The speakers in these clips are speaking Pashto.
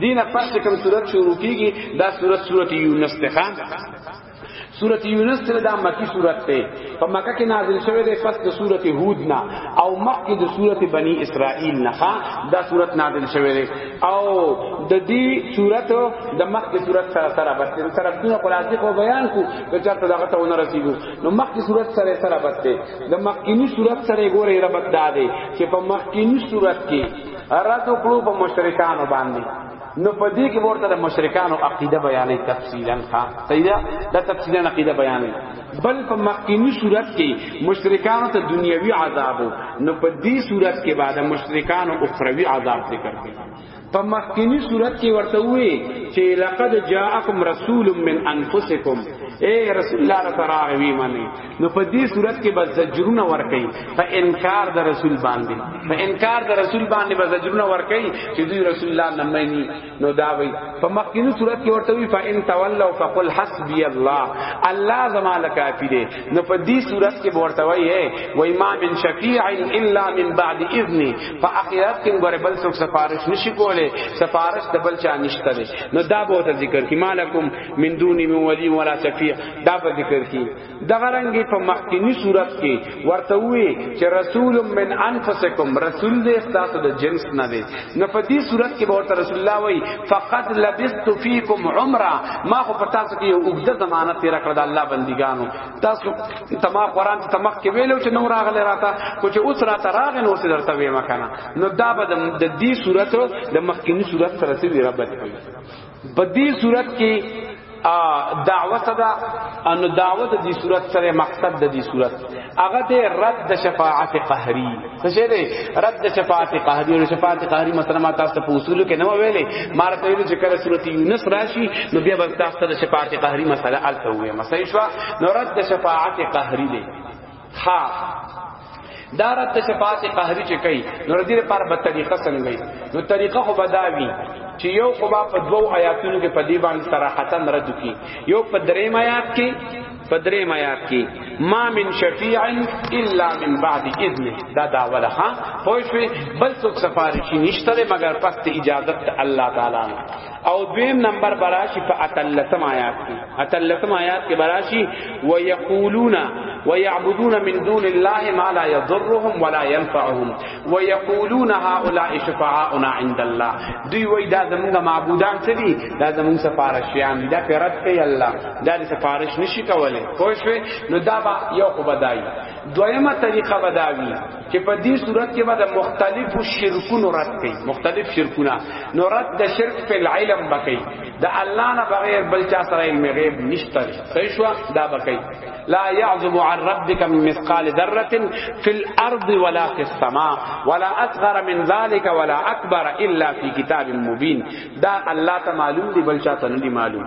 دینه پس کوم صورت شروع کیږي دا صورت صورت یونس ته خان سورۃ یونس سره دا مکی سورۃ ته په مکه کې نازل شوه ده پس د سورۃ هود نه او مکه د سورۃ بنی اسرائیل نه دا سورۃ نازل شوه ده او د دې سورۃ د مکه سورۃ سره سره بس سره دونه خلاصې کو بیان کو چې چرته دغه ته ونه رسیدو نو مکه سورۃ سره سره بس ده د مکه سورۃ سره ګوره ربط ده چې په مکه سورۃ کې رد وکړو په مشرکانو باندې نو په دې کې ورته د مشرکانو عقیده بیانې تفصیلا ښا سیدا دا تفصیلا عقیده بیانې بل په مخکینی صورت کې مشرکانو ته دنیوي عذاب نو په دې صورت کې بعد مشرکانو اخروی عذاب ذکر کړي په مخکینی صورت کې ورته وی چې لقد جاءکم رسول من انفسکم اے رسول الله تعالی وی منی نو په دې صورت کې به زجرونه ور کوي په انکار د رسول باندې په انکار د رسول باندې به زجرونه ور کوي چې دوی رسول الله نه مانی نو دا وي په مخکینو صورت کې ورته وي فان تولوا فقل حسبي الله الله زما لکافي دي نو په دې صورت کې ورته وي وای ما من شفیع الا من بعد اذنی په اخرت کې ګوره بل څوک سفارش نشي کوله سفارش د بل چا نشته نو دا به ذکر کې مالکم من دون من ولی ولا شفیع دا په ذکر کې دغه رنګي په مخکینی صورت کې ورته وی چې رسول من انفسکم رسول دې تاسو د جنس نه دی نه په دې صورت کې ورته رسول الله وی فقط لبست فیکم عمره ما خو په تاسو کې یو وګړه زمانہ تیر کړ د الله بندګانو تاسو تما قران ته تمخ کې ویلو چې نور راغله راته کو چې اوس راته راغ نو څه درته وی مکنه نو دا به د دې صورت د مخکینی صورت سره سره ربط کوي په دې صورت کې دعوه صدا ان دعوه د دې صورت سره مقصد د دې صورت هغه د رد د شفاعت قهری څه شه دی رد د شفاعت قهری او شفاعت قهری مثلا ما تاسو په اصول کې نه ویلې مار ته ویل چې کله صورت یونس راشي نو بیا به تاسو د شفاعت قهری مسله الته وي مسله شو نو رد د شفاعت قهری دی ها دا رد شفاعت قهری چې کوي نو دې لپاره به طریقه څنګه وي نو طریقه خو بداوی چې یو خو با په دوو آیاتونو کې په دې باندې صراحتن رد کی یو په دریم آیات کې په دریم آیات کې ما من شفیع الا من بعد اذن دا دا ولا ها پوه شو بل څوک سفارشی نشته مگر پس اجازه الله تعالی او دویم نمبر براشی په اتلسم آیات کې اتلسم آیات کې براشی ويقولون ويعبدون من دون الله ما لا يضرهم ولا ينفعهم ويقولون هؤلاء شفعاؤنا عند الله دوی وای دا زمونږ معبودان څه دي دا زمونږ سفارشیان دي دا پیرت کوي الله دا سفارش نشي کولای خو شوي نو دا با یو خو بدای دویمه طریقه بداوی چې په دې صورت کې به د مختلفو شرکونو رد کړي مختلف شرکونه نو رد د شرک په علم بکې د الله نه بغیر بل چا سره علم غیب نشته صحیح شو دا بکې لا يعزب عن ربك من مثقال ذره في الارض ولا في السماء ولا اصغر من ذلك ولا اكبر الا في كتاب مبين دا الله ته معلوم دی بل چا ته نه معلوم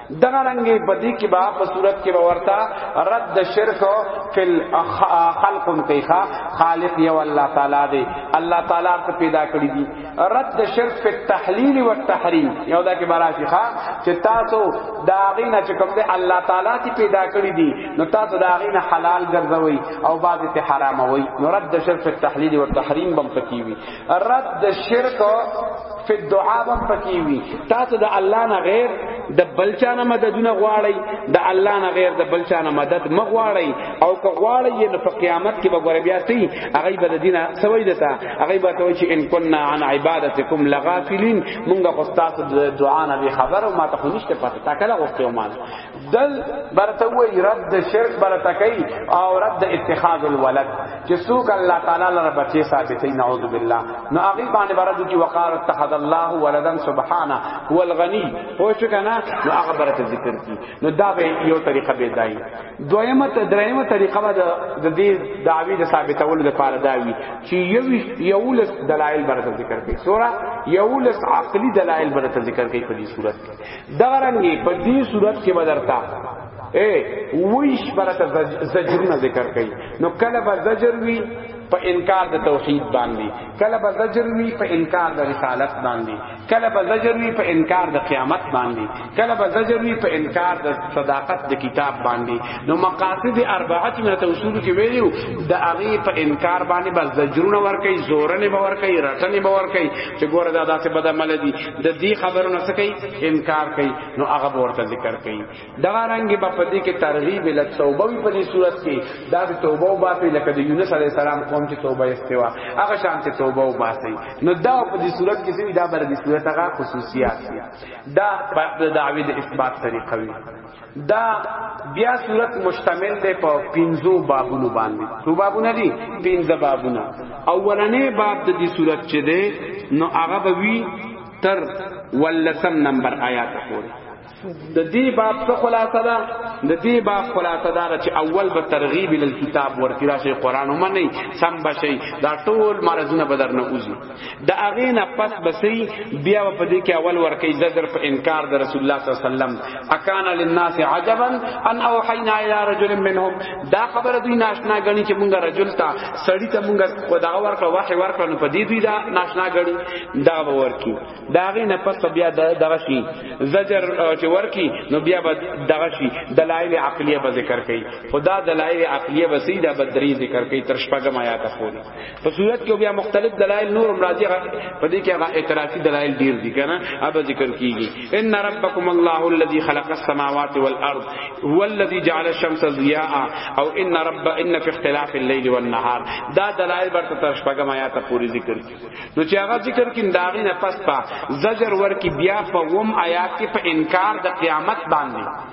دغه رنګي بدی کې با په صورت کې باورتا رد شرک فل خلق کیخا خالق یو الله تعالی دی الله تعالی ته پیدا کړی دی رد شرک په تحلیل او تحریم یو دا کې براشي ښا چې تاسو دا غینه چې کوم دی الله تعالی ته پیدا کړی دی نو تاسو دا غینه حلال ګرځوي او بعد ته حراموي نو رد شرک په تحلیل او تحریم بم پکې وي رد شرک فی الدعاء هم پکې وي تاسو د الله نه غیر د بلچانه مددونه غواړي د الله نه غیر د بلچانه مدد م غواړي او که غواړي یې په قیامت کې به ګورې بیا سي هغه به د دینه سوي دتا هغه به ته چې ان كنا عن عبادتکم لغافلین مونږه خو تاسو د دعا نه خبر او ما ته خو نشته پته تا کله غوښته ما دل برته وی رد شرک برته کوي او رد اتخاذ الولد چې څوک الله تعالی لپاره بچي ثابتې نعوذ بالله نو هغه باندې برته چې وقار اتخذ الله ولدا سبحانه هو الغني هو شو کنه نو هغه برته ذکر کی نو دا به یو طریقه به دای دویمه ته دریمه طریقه به د دې دعوی د ثابتولو لپاره داوی چې یو یولس دلایل برته ذکر کوي سورہ یولس عقلی دلایل برته ذکر کوي په دې صورت دغه رنګي په دې صورت کې بدرتا اے ویش برته زجرونه ذکر کړي نو کله به زجر وی په انکار د توحید باندې کله به زجر وی په انکار د رسالت باندې کله به زجر وی په انکار د قیامت باندې کله به زجر وی په انکار د صداقت د کتاب باندې نو مقاصد اربعه من توصول کې ویلو د هغه په انکار باندې به زجرونه ور کوي زورنه به ور کوي رټنه به ور کوي چې ګوره دا داسې بدعمل دي د دې خبرو نه کوي انکار کوي نو هغه ورته ذکر کوي دا رنګ په پدې کې ترغیب له توبه وی په دې صورت کې دا د توبه او باسي لکه د یونس علی السلام قوم چې توبه استوا هغه شان چې توبه او باسي نو دا په دې صورت کې دا بر دې صورت هغه خصوصیات دا د دعوی د اثبات طریقه وی دا بیا صورت مشتمل دی په پنځو بابونو باندې څو بابونه دي پنځه بابونه اولنې باب د دې صورت چې دی نو هغه به وی تر ولسم نمبر آیات پورې د دې باب څه خلاصه ده د دې باب خلاصه ده چې اول به ترغیب ال کتاب ورکړي راشي قران ومني سم بشي دا ټول مرزونه بدر نه اوزي د اغه نه پس بسری بیا په دې کې اول ورکی زجر په انکار د رسول الله صلی الله علیه وسلم اکان للناس عجبا ان اوحینا الی رجل منهم دا خبره دوی ناشنا غنی چې مونږه رجل تا سړی ته مونږه خدا ورکړه وحی ورکړه نو په دې دوی دا ناشنا غنی دا ورکی دا اغه نه پس بیا دغه شی زجر چې ورکی نو بیا به دغه شی دلایل عقلیه به ذکر کړي خدا دلایل عقلیه به سیدا بدری ذکر کړي تر شپږم آیات پورې په صورت کې بیا مختلف دلایل نور هم راځي په دې کې هغه اعتراضي دلایل ډیر دي کنه اب ذکر کیږي ان ربکم الله الذي خلق السماوات والارض هو الذي جعل الشمس ضياء او ان رب ان في اختلاف الليل والنهار دا دلایل ورته تر شپږم آیات پوری ذکر کی نو چې هغه ذکر کین داغې نه پس پا زجر ور کی بیا په وم آیات کې په انکار د قیامت باندې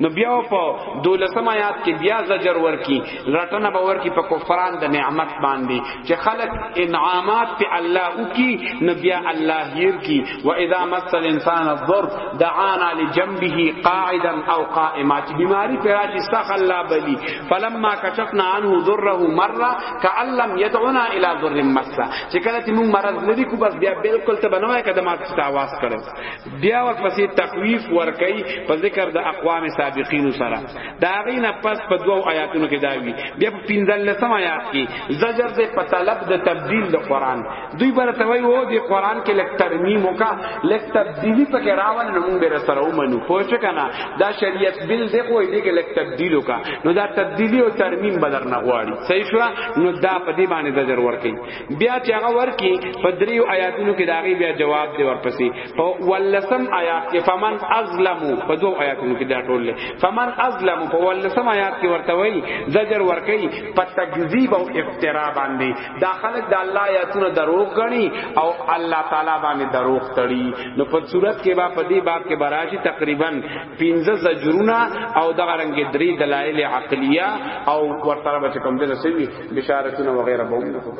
نو بیا په دولسم آیات کې بیا زجر ورکی رټنه به ورکی په کفران د نعمت باندې چې خلق انعامات په الله او کی نو بیا الله هیر کی و اذا مس الانسان الضر دعانا لجنبه قاعدا او قائما چې بیماری پر راځي استخ الله بلی فلما کشفنا عنه ضره مره کأن لم يدعنا الى ضر مسه چې کله چې موږ مرض لري کو بس بیا بالکل ته بنوای کده ما ته आवाज کړو بیا ورپسې تخویف ورکي په ذکر د اقوام سابقین سره دا غینه پس په دوو آیاتونو کې داوی بیا په 15 آیات کې زجر دې په طلب د تبديل د قران دوی بر ته وای وو د قران کې لک ترمیم وکا لک تبدیلی په کې راول نو موږ به سره ومنو پوه شو کنه دا شریعت بل دې خو دې کې لک تبدیل وکا نو دا تبدیلی او ترمیم بدر نه غواړي صحیح شو نو دا په دې باندې زجر ورکي بیا چې هغه ورکی په دریو آیاتونو کې داغي بیا جواب دی ورپسې په ولسم آیات کې فمن ازلم په دوه آیاتونو کې دا ټول فمن ازلم په ولسم آیات کې ورته وایي زجر ورکی په تکذیب او افترا باندې دا خلک د الله آیاتونو دروغ غني او الله تعالی باندې دروغ تړي نو په صورت کې با په دې باب کې براشي تقریبا 15 زجرونه او دغه رنګ درې دلایل عقلیه او ورته به کوم د رسوي بشارتونه وغیرہ به